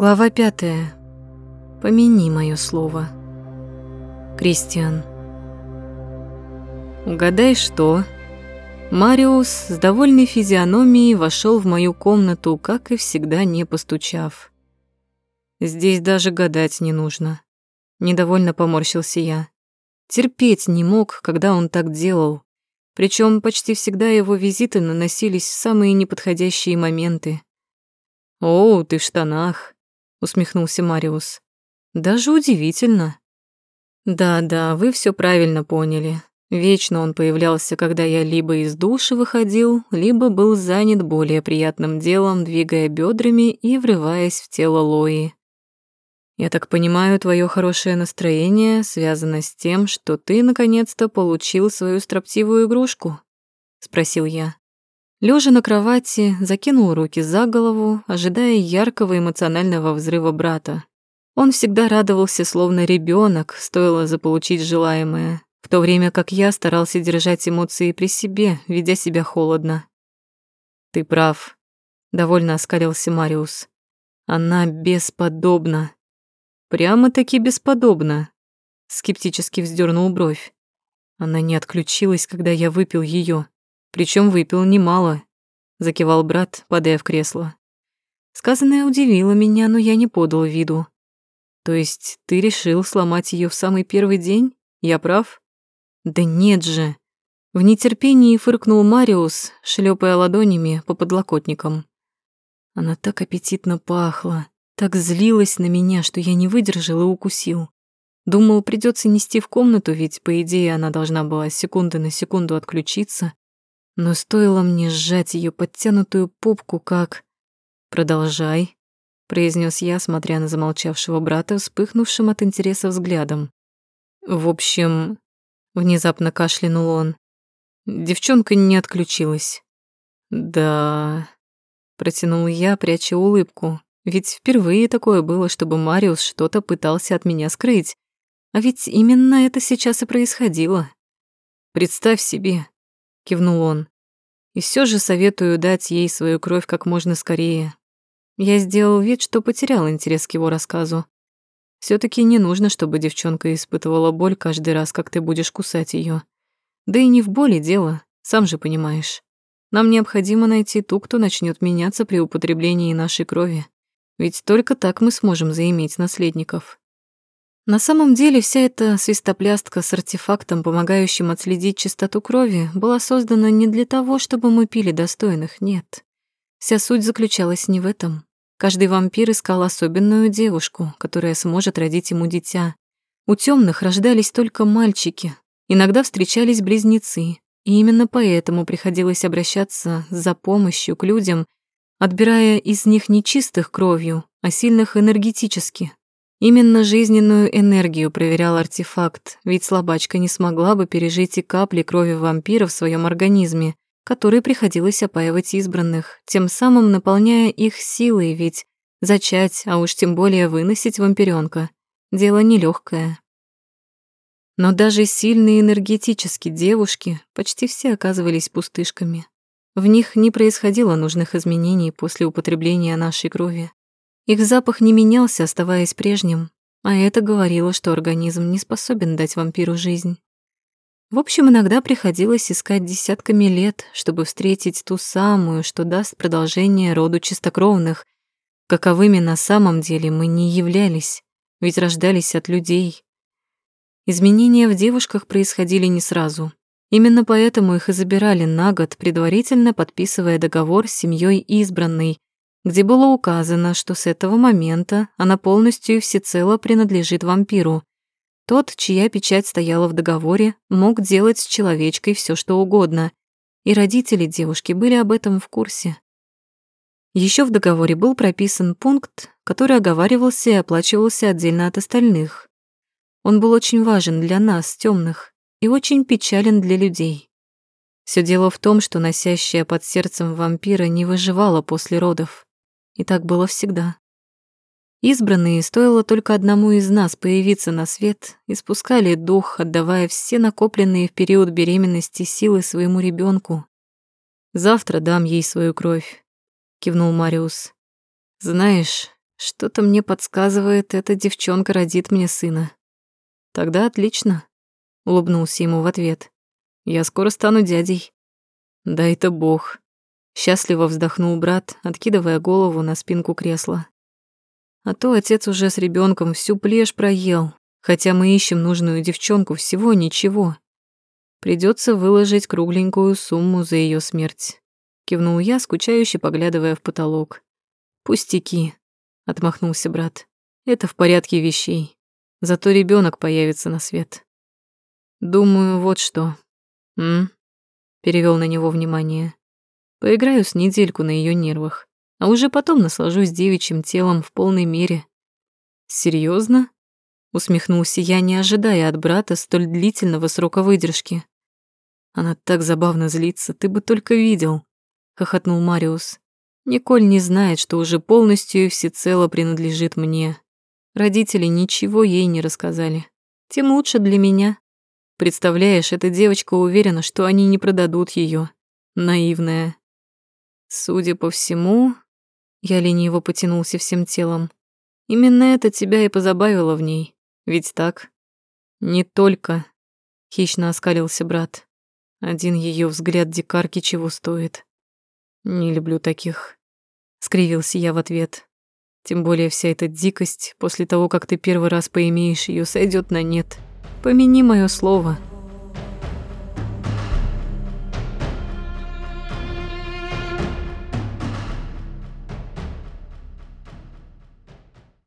Глава пятая. Помяни мое слово. Кристиан. Угадай, что? Мариус с довольной физиономией вошел в мою комнату, как и всегда, не постучав. Здесь даже гадать не нужно. Недовольно поморщился я. Терпеть не мог, когда он так делал. Причем почти всегда его визиты наносились в самые неподходящие моменты. «О, ты в штанах», — усмехнулся Мариус. «Даже удивительно». «Да-да, вы все правильно поняли. Вечно он появлялся, когда я либо из души выходил, либо был занят более приятным делом, двигая бедрами и врываясь в тело Лои. Я так понимаю, твое хорошее настроение связано с тем, что ты наконец-то получил свою строптивую игрушку? спросил я. Лежа на кровати, закинул руки за голову, ожидая яркого эмоционального взрыва брата. Он всегда радовался, словно ребенок, стоило заполучить желаемое, в то время как я старался держать эмоции при себе, ведя себя холодно. «Ты прав», — довольно оскалился Мариус. «Она бесподобна. Прямо-таки бесподобно. Скептически вздернул бровь. Она не отключилась, когда я выпил ее, причем выпил немало, закивал брат, падая в кресло. Сказанное удивило меня, но я не подал виду. То есть ты решил сломать ее в самый первый день? Я прав? Да нет же. В нетерпении фыркнул Мариус, шлепая ладонями по подлокотникам. Она так аппетитно пахла. Так злилась на меня, что я не выдержал и укусил. Думал, придется нести в комнату, ведь, по идее, она должна была секунды на секунду отключиться. Но стоило мне сжать ее подтянутую попку, как... «Продолжай», — произнес я, смотря на замолчавшего брата, вспыхнувшим от интереса взглядом. «В общем...» — внезапно кашлянул он. Девчонка не отключилась. «Да...» — протянул я, пряча улыбку, ведь впервые такое было, чтобы Мариус что-то пытался от меня скрыть. А ведь именно это сейчас и происходило. «Представь себе», — кивнул он. «И все же советую дать ей свою кровь как можно скорее». Я сделал вид, что потерял интерес к его рассказу. все таки не нужно, чтобы девчонка испытывала боль каждый раз, как ты будешь кусать ее. Да и не в боли дело, сам же понимаешь. Нам необходимо найти ту, кто начнет меняться при употреблении нашей крови. Ведь только так мы сможем заиметь наследников. На самом деле вся эта свистоплястка с артефактом, помогающим отследить чистоту крови, была создана не для того, чтобы мы пили достойных, нет. Вся суть заключалась не в этом. Каждый вампир искал особенную девушку, которая сможет родить ему дитя. У темных рождались только мальчики, иногда встречались близнецы, и именно поэтому приходилось обращаться за помощью к людям, отбирая из них не чистых кровью, а сильных энергетически. Именно жизненную энергию проверял артефакт, ведь слабачка не смогла бы пережить и капли крови вампира в своем организме, которые приходилось опаивать избранных, тем самым наполняя их силой, ведь зачать, а уж тем более выносить вампирёнка — дело нелегкое. Но даже сильные энергетически девушки почти все оказывались пустышками. В них не происходило нужных изменений после употребления нашей крови. Их запах не менялся, оставаясь прежним, а это говорило, что организм не способен дать вампиру жизнь. В общем, иногда приходилось искать десятками лет, чтобы встретить ту самую, что даст продолжение роду чистокровных. Каковыми на самом деле мы не являлись, ведь рождались от людей. Изменения в девушках происходили не сразу. Именно поэтому их и забирали на год, предварительно подписывая договор с семьей избранной, где было указано, что с этого момента она полностью и всецело принадлежит вампиру. Тот, чья печать стояла в договоре, мог делать с человечкой все, что угодно, и родители девушки были об этом в курсе. Еще в договоре был прописан пункт, который оговаривался и оплачивался отдельно от остальных. Он был очень важен для нас, темных, и очень печален для людей. Все дело в том, что носящая под сердцем вампира не выживала после родов. И так было всегда. Избранные, стоило только одному из нас появиться на свет, испускали дух, отдавая все накопленные в период беременности силы своему ребенку. «Завтра дам ей свою кровь», — кивнул Мариус. «Знаешь, Что-то мне подсказывает, эта девчонка родит мне сына. Тогда отлично, улыбнулся ему в ответ. Я скоро стану дядей. Да это бог. Счастливо вздохнул брат, откидывая голову на спинку кресла. А то отец уже с ребенком всю плешь проел, хотя мы ищем нужную девчонку всего ничего. Придется выложить кругленькую сумму за ее смерть. Кивнул я, скучающе поглядывая в потолок. Пустяки, отмахнулся брат. Это в порядке вещей. Зато ребенок появится на свет. Думаю, вот что. М? Перевел на него внимание. Поиграю с недельку на ее нервах, а уже потом наслажусь девичьим телом в полной мере. Серьезно? Усмехнулся я, не ожидая от брата столь длительного срока выдержки. Она так забавно злится, ты бы только видел, хохотнул Мариус. Николь не знает, что уже полностью и всецело принадлежит мне. Родители ничего ей не рассказали. Тем лучше для меня. Представляешь, эта девочка уверена, что они не продадут ее. Наивная. Судя по всему, я лениво потянулся всем телом. Именно это тебя и позабавило в ней. Ведь так? Не только. Хищно оскалился брат. Один ее взгляд дикарки чего стоит. Не люблю таких. Скривился я в ответ. Тем более вся эта дикость после того, как ты первый раз поимеешь ее, сойдет на нет. Помяни мое слово.